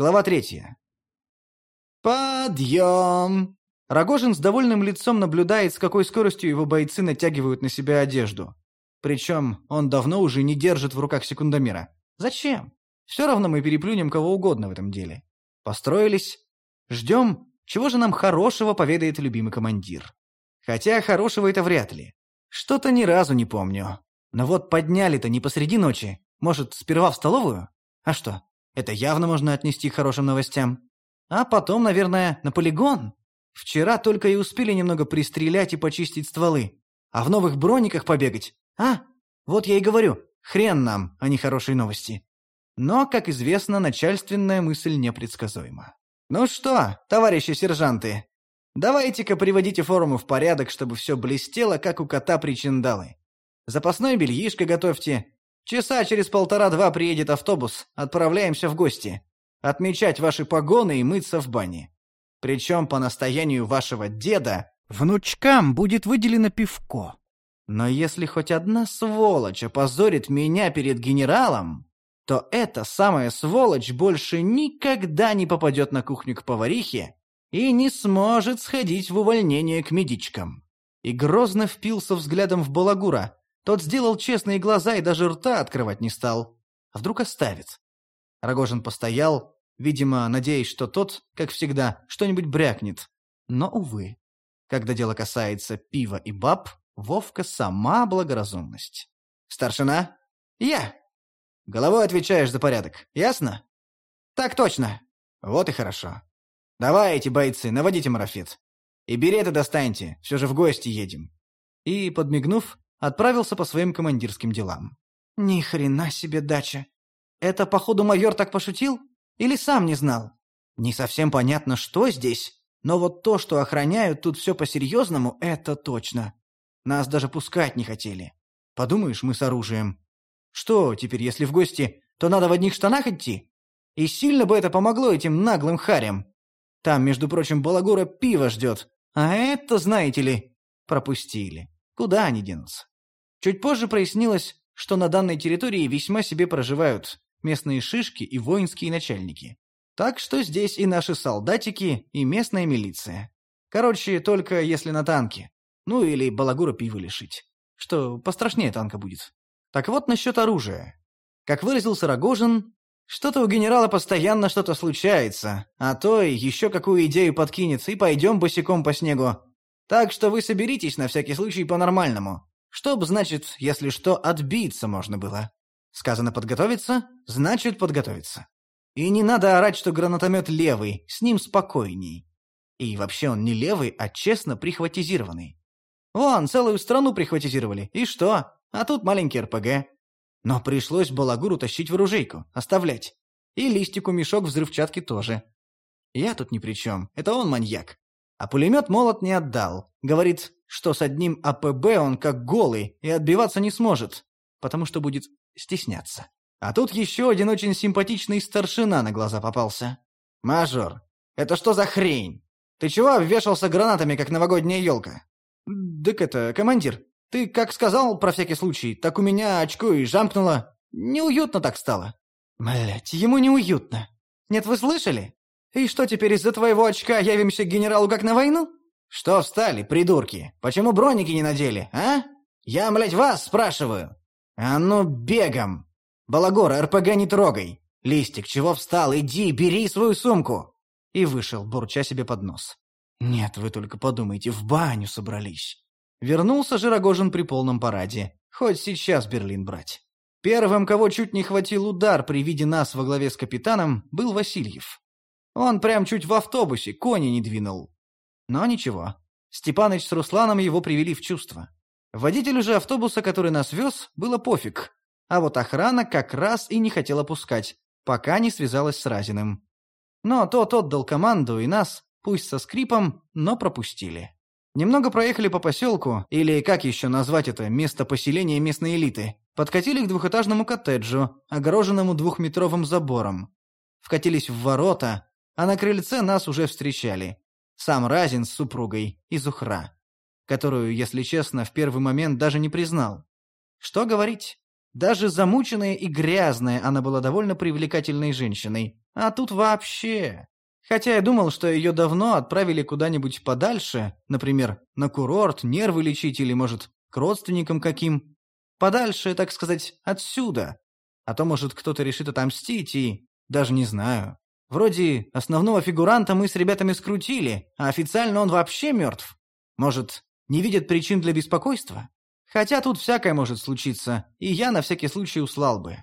Глава третья. «Подъем!» Рогожин с довольным лицом наблюдает, с какой скоростью его бойцы натягивают на себя одежду. Причем он давно уже не держит в руках секундомера. Зачем? Все равно мы переплюнем кого угодно в этом деле. Построились. Ждем, чего же нам хорошего поведает любимый командир. Хотя хорошего это вряд ли. Что-то ни разу не помню. Но вот подняли-то не посреди ночи. Может, сперва в столовую? А что, это явно можно отнести к хорошим новостям. А потом, наверное, на полигон. Вчера только и успели немного пристрелять и почистить стволы. А в новых брониках побегать? А? Вот я и говорю, хрен нам, а не хорошие новости. Но, как известно, начальственная мысль непредсказуема. Ну что, товарищи сержанты, давайте-ка приводите форму в порядок, чтобы все блестело, как у кота причиндалы. Запасное бельишко готовьте. Часа через полтора-два приедет автобус, отправляемся в гости отмечать ваши погоны и мыться в бане. Причем по настоянию вашего деда внучкам будет выделено пивко. Но если хоть одна сволочь опозорит меня перед генералом, то эта самая сволочь больше никогда не попадет на кухню к поварихе и не сможет сходить в увольнение к медичкам. И грозно впился взглядом в Балагура. Тот сделал честные глаза и даже рта открывать не стал. А вдруг оставит? Рогожин постоял, видимо, надеясь, что тот, как всегда, что-нибудь брякнет. Но, увы, когда дело касается пива и баб, Вовка сама благоразумность. «Старшина?» «Я!» «Головой отвечаешь за порядок, ясно?» «Так точно!» «Вот и хорошо. Давайте, бойцы, наводите марафет. И береты достаньте, все же в гости едем». И, подмигнув, отправился по своим командирским делам. «Ни хрена себе дача!» Это, походу, майор так пошутил? Или сам не знал? Не совсем понятно, что здесь, но вот то, что охраняют тут все по-серьезному, это точно. Нас даже пускать не хотели. Подумаешь, мы с оружием. Что теперь, если в гости, то надо в одних штанах идти? И сильно бы это помогло этим наглым харям. Там, между прочим, балагура пиво ждет. А это, знаете ли, пропустили. Куда они денутся? Чуть позже прояснилось, что на данной территории весьма себе проживают местные шишки и воинские начальники. Так что здесь и наши солдатики, и местная милиция. Короче, только если на танке. Ну или балагура пива лишить. Что пострашнее танка будет. Так вот насчет оружия. Как выразился Рогожин, что-то у генерала постоянно что-то случается, а то и еще какую идею подкинется, и пойдем босиком по снегу. Так что вы соберитесь на всякий случай по-нормальному. Чтоб, значит, если что, отбиться можно было. Сказано подготовиться, значит подготовиться. И не надо орать, что гранатомет левый, с ним спокойней. И вообще он не левый, а честно прихватизированный. Вон, целую страну прихватизировали. И что? А тут маленький РПГ. Но пришлось балагуру тащить в оружейку, оставлять. И листику мешок взрывчатки тоже. Я тут ни при чем, это он маньяк. А пулемет молот не отдал. Говорит, что с одним АПБ он как голый и отбиваться не сможет, потому что будет стесняться. А тут еще один очень симпатичный старшина на глаза попался. «Мажор, это что за хрень? Ты чего обвешался гранатами, как новогодняя елка?» «Дык это, командир, ты как сказал про всякий случай, так у меня очко и жамкнуло. Неуютно так стало». «Блядь, ему неуютно. Нет, вы слышали? И что теперь из-за твоего очка явимся к генералу как на войну?» «Что встали, придурки? Почему броники не надели, а? Я, блядь, вас спрашиваю!» «А ну, бегом! Балагор, РПГ не трогай! Листик, чего встал? Иди, бери свою сумку!» И вышел, бурча себе под нос. «Нет, вы только подумайте, в баню собрались!» Вернулся же Рогожин при полном параде. Хоть сейчас Берлин брать. Первым, кого чуть не хватил удар при виде нас во главе с капитаном, был Васильев. Он прям чуть в автобусе, кони не двинул. Но ничего. Степаныч с Русланом его привели в чувство. Водителю же автобуса, который нас вез, было пофиг. А вот охрана как раз и не хотела пускать, пока не связалась с Разиным. Но тот отдал команду, и нас, пусть со скрипом, но пропустили. Немного проехали по поселку, или как еще назвать это, место поселения местной элиты. Подкатили к двухэтажному коттеджу, огороженному двухметровым забором. Вкатились в ворота, а на крыльце нас уже встречали. Сам Разин с супругой и Зухра которую, если честно, в первый момент даже не признал. Что говорить? Даже замученная и грязная она была довольно привлекательной женщиной. А тут вообще... Хотя я думал, что ее давно отправили куда-нибудь подальше, например, на курорт, нервы лечить или, может, к родственникам каким. Подальше, так сказать, отсюда. А то, может, кто-то решит отомстить и... Даже не знаю. Вроде основного фигуранта мы с ребятами скрутили, а официально он вообще мертв. Может, не видят причин для беспокойства? Хотя тут всякое может случиться, и я на всякий случай услал бы.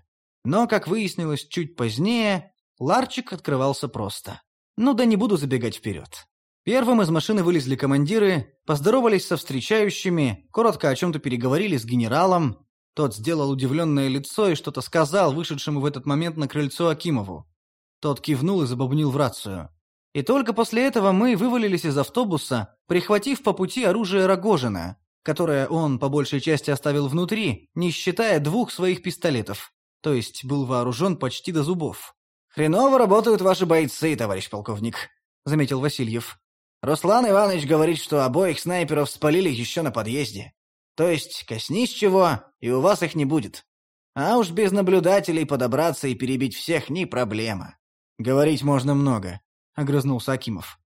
Но, как выяснилось чуть позднее, ларчик открывался просто. Ну да не буду забегать вперед. Первым из машины вылезли командиры, поздоровались со встречающими, коротко о чем-то переговорили с генералом. Тот сделал удивленное лицо и что-то сказал вышедшему в этот момент на крыльцо Акимову. Тот кивнул и забубнил в рацию. И только после этого мы вывалились из автобуса, прихватив по пути оружие Рогожина, которое он по большей части оставил внутри, не считая двух своих пистолетов, то есть был вооружен почти до зубов. «Хреново работают ваши бойцы, товарищ полковник», — заметил Васильев. «Руслан Иванович говорит, что обоих снайперов спалили еще на подъезде. То есть коснись чего, и у вас их не будет. А уж без наблюдателей подобраться и перебить всех не проблема. Говорить можно много», — огрызнулся Акимов.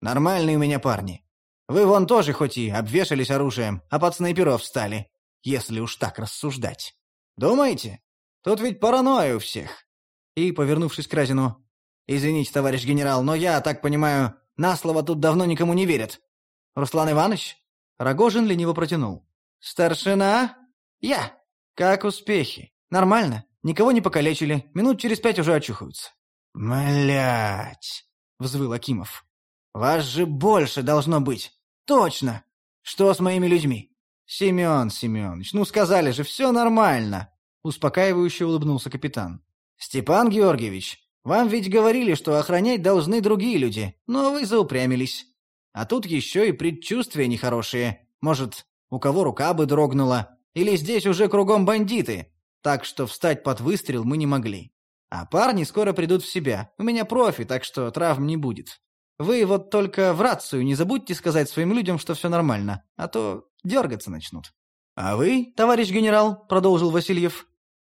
«Нормальные у меня парни. Вы вон тоже хоть и обвешались оружием, а под снайперов стали, если уж так рассуждать. Думаете? Тут ведь паранойя у всех и, повернувшись к Разину, «Извините, товарищ генерал, но я, так понимаю, на слово тут давно никому не верят. Руслан Иванович?» Рогожин лениво протянул. «Старшина? Я. Как успехи? Нормально. Никого не покалечили. Минут через пять уже очухаются». «Млять!» — взвыл Акимов. «Вас же больше должно быть. Точно. Что с моими людьми?» «Семен Семенович, ну сказали же, все нормально!» Успокаивающе улыбнулся капитан. «Степан Георгиевич, вам ведь говорили, что охранять должны другие люди, но вы заупрямились. А тут еще и предчувствия нехорошие. Может, у кого рука бы дрогнула, или здесь уже кругом бандиты, так что встать под выстрел мы не могли. А парни скоро придут в себя. У меня профи, так что травм не будет. Вы вот только в рацию не забудьте сказать своим людям, что все нормально, а то дергаться начнут. А вы, товарищ генерал, продолжил Васильев,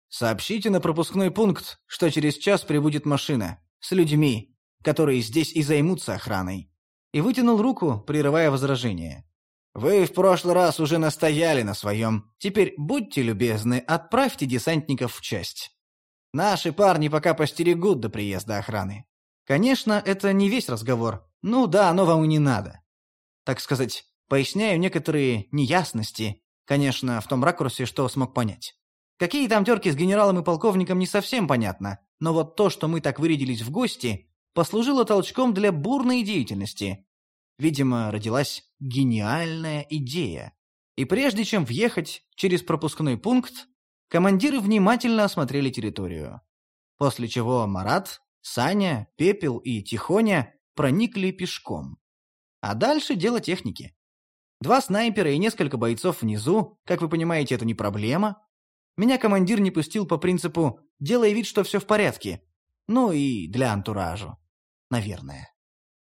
Сообщите на пропускной пункт, что через час прибудет машина с людьми, которые здесь и займутся охраной. И вытянул руку, прерывая возражение. Вы в прошлый раз уже настояли на своем. Теперь будьте любезны, отправьте десантников в часть. Наши парни пока постерегут до приезда охраны. Конечно, это не весь разговор. Ну да, оно вам и не надо. Так сказать, поясняю некоторые неясности, конечно, в том ракурсе, что смог понять. Какие там терки с генералом и полковником, не совсем понятно, но вот то, что мы так вырядились в гости, послужило толчком для бурной деятельности. Видимо, родилась гениальная идея. И прежде чем въехать через пропускной пункт, командиры внимательно осмотрели территорию. После чего Марат, Саня, Пепел и Тихоня проникли пешком. А дальше дело техники. Два снайпера и несколько бойцов внизу, как вы понимаете, это не проблема. Меня командир не пустил по принципу «делай вид, что все в порядке». Ну и для антуражу. Наверное.